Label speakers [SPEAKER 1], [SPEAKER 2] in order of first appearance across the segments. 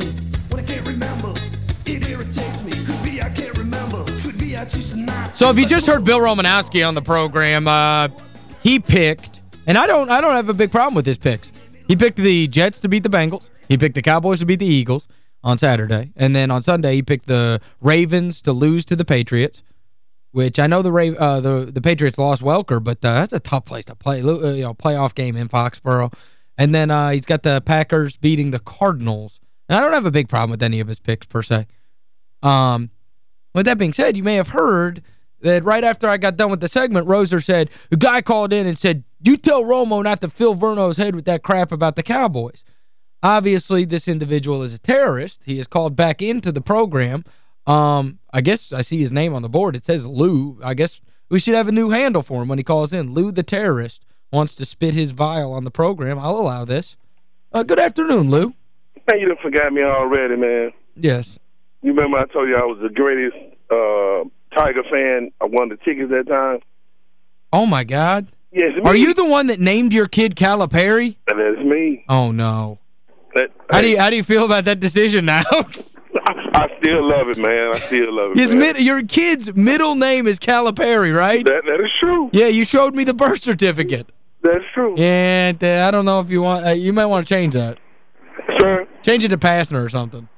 [SPEAKER 1] me when I can't remember. It irritates me. Could be I can't remember. Could be I choose to not.
[SPEAKER 2] So if you just heard Bill Romanowski on the program, uh, he picked, and I don't I don't have a big problem with his picks. He picked the Jets to beat the Bengals. He picked the Cowboys to beat the Eagles on Saturday. And then on Sunday, he picked the Ravens to lose to the Patriots, which I know the Ra uh, the the Patriots lost Welker, but uh, that's a tough place to play. Uh, you know, playoff game in Foxborough. And then uh, he's got the Packers beating the Cardinals. And I don't have a big problem with any of his picks, per se. Um, with that being said, you may have heard that right after I got done with the segment, Roser said, a guy called in and said, you tell Romo not to fill Verno's head with that crap about the Cowboys. Obviously, this individual is a terrorist. He is called back into the program. Um, I guess I see his name on the board. It says Lou. I guess we should have a new handle for him when he calls in. Lou the terrorist wants to spit his vial on the program. I'll allow this. Uh, good afternoon, Lou.
[SPEAKER 3] Man, you done forgot me already, man.
[SPEAKER 2] Yes.
[SPEAKER 3] You remember I told you I was the greatest uh, Tiger fan. I won the tickets that time.
[SPEAKER 2] Oh, my God.
[SPEAKER 3] Yes,
[SPEAKER 2] Are you the one that named your kid Calipari?
[SPEAKER 3] That's me.
[SPEAKER 2] Oh, no.
[SPEAKER 3] That,
[SPEAKER 2] how do you how do you feel about that decision now?
[SPEAKER 3] I still love it, man. I still love it.
[SPEAKER 2] His mid your kid's middle name is Calipari, right?
[SPEAKER 3] That that is true.
[SPEAKER 2] Yeah, you showed me the birth certificate.
[SPEAKER 3] That's true.
[SPEAKER 2] And uh, I don't know if you want uh, you might want to change that. Change it to Pastner or something.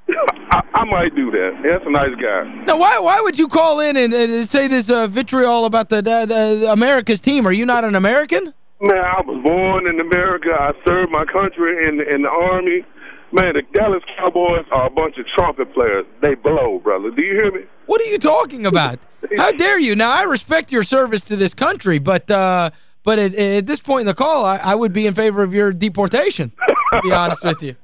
[SPEAKER 3] I, I might do that. That's a nice guy.
[SPEAKER 2] Now, why why would you call in and, and say this uh, vitriol about the, the, the America's team? Are you not an American?
[SPEAKER 3] Man, I was born in America. I served my country in in the Army. Man, the Dallas Cowboys are a bunch of trumpet players. They blow, brother. Do you hear me?
[SPEAKER 2] What are you talking about? How dare you? Now, I respect your service to this country, but uh, but at, at this point in the call, I, I would be in favor of your deportation, to be honest with you.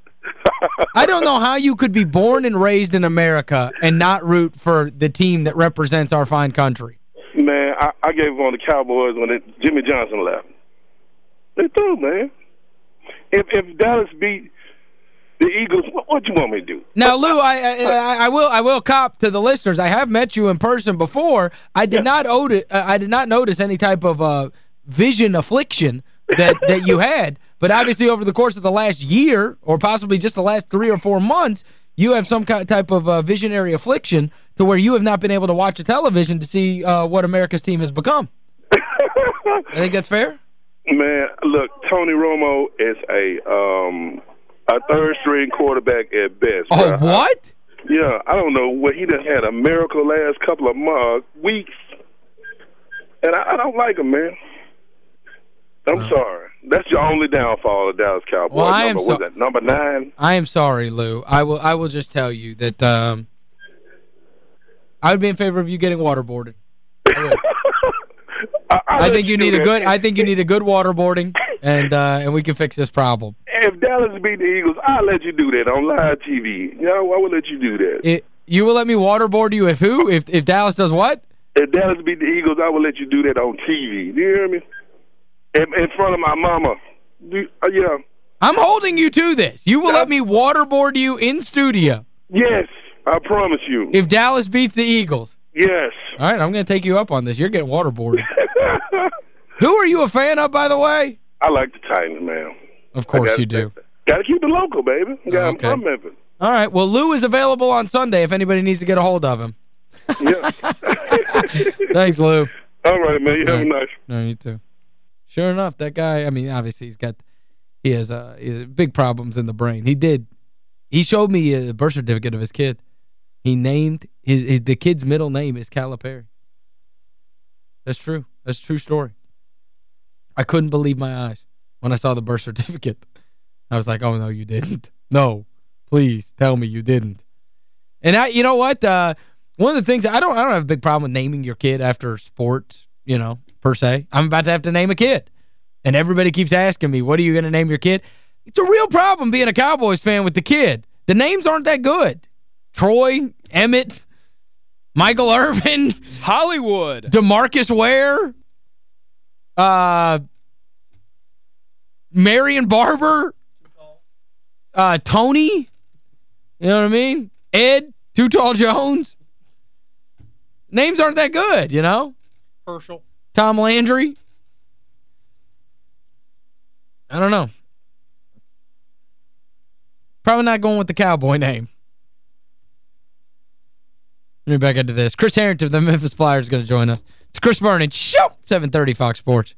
[SPEAKER 2] I don't know how you could be born and raised in America and not root for the team that represents our fine country.
[SPEAKER 3] Man, I, I gave up on the Cowboys when it, Jimmy Johnson left. They threw, man. If if Dallas beat the Eagles, what, what you want me to do?
[SPEAKER 2] Now, Lou, I, I I will I will cop to the listeners. I have met you in person before. I did yeah. not I did not notice any type of uh, vision affliction that that you had. But obviously over the course of the last year or possibly just the last three or four months, you have some kind type of uh, visionary affliction to where you have not been able to watch a television to see uh, what America's team has become. I think that's fair?
[SPEAKER 3] Man, look, Tony Romo is a um, a third-string quarterback at best.
[SPEAKER 2] Oh, bro. what?
[SPEAKER 3] Yeah, I don't know. What he done had a miracle last couple of months, weeks, and I, I don't like him, man. I'm uh, sorry. That's your only downfall of Dallas Cowboys.
[SPEAKER 2] Well, I
[SPEAKER 3] number,
[SPEAKER 2] am so
[SPEAKER 3] that, number nine?
[SPEAKER 2] I am sorry, Lou. I will I will just tell you that um, I would be in favor of you getting waterboarded. I,
[SPEAKER 3] I,
[SPEAKER 2] I think you need a good I think you need a good waterboarding and uh, and we can fix this problem.
[SPEAKER 3] If Dallas beat the Eagles, I'll let you do that on live TV. You know, I will let you do that.
[SPEAKER 2] It, you will let me waterboard you if who? If if Dallas does what?
[SPEAKER 3] If Dallas beat the Eagles, I will let you do that on TV. Do you hear me? In, in front of my mama. Do, uh, yeah.
[SPEAKER 2] I'm holding you to this. You will let me waterboard you in studio.
[SPEAKER 3] Yes, I promise you.
[SPEAKER 2] If Dallas beats the Eagles.
[SPEAKER 3] Yes.
[SPEAKER 2] All right, I'm going to take you up on this. You're getting waterboarded. Who are you a fan of, by the way?
[SPEAKER 3] I like the Titans, man.
[SPEAKER 2] Of course you do.
[SPEAKER 3] Got to keep it local, baby. Got
[SPEAKER 2] okay.
[SPEAKER 3] I'm from Memphis.
[SPEAKER 2] All right. Well, Lou is available on Sunday if anybody needs to get a hold of him.
[SPEAKER 3] Yeah.
[SPEAKER 2] Thanks, Lou.
[SPEAKER 3] All right, man. You have a nice.
[SPEAKER 2] No, you too. Sure enough, that guy, I mean, obviously he's got he has uh he has big problems in the brain. He did he showed me a birth certificate of his kid. He named his, his the kid's middle name is Calipari. That's true. That's true story. I couldn't believe my eyes when I saw the birth certificate. I was like, "Oh no, you didn't." No. Please tell me you didn't. And I you know what? Uh one of the things I don't I don't have a big problem with naming your kid after sports, you know, per se. I'm about to have to name a kid. And everybody keeps asking me, what are you going to name your kid? It's a real problem being a Cowboys fan with the kid. The names aren't that good. Troy, Emmett, Michael Irvin,
[SPEAKER 4] Hollywood,
[SPEAKER 2] DeMarcus Ware, uh, Marion Barber, uh, Tony, you know what I mean? Ed, Too Tall Jones. Names aren't that good, you know?
[SPEAKER 4] Herschel.
[SPEAKER 2] Tom Landry? I don't know. Probably not going with the Cowboy name. Let me back into this. Chris Herrington of the Memphis Flyers is going to join us. It's Chris Vernon. Show! 730 Fox Sports.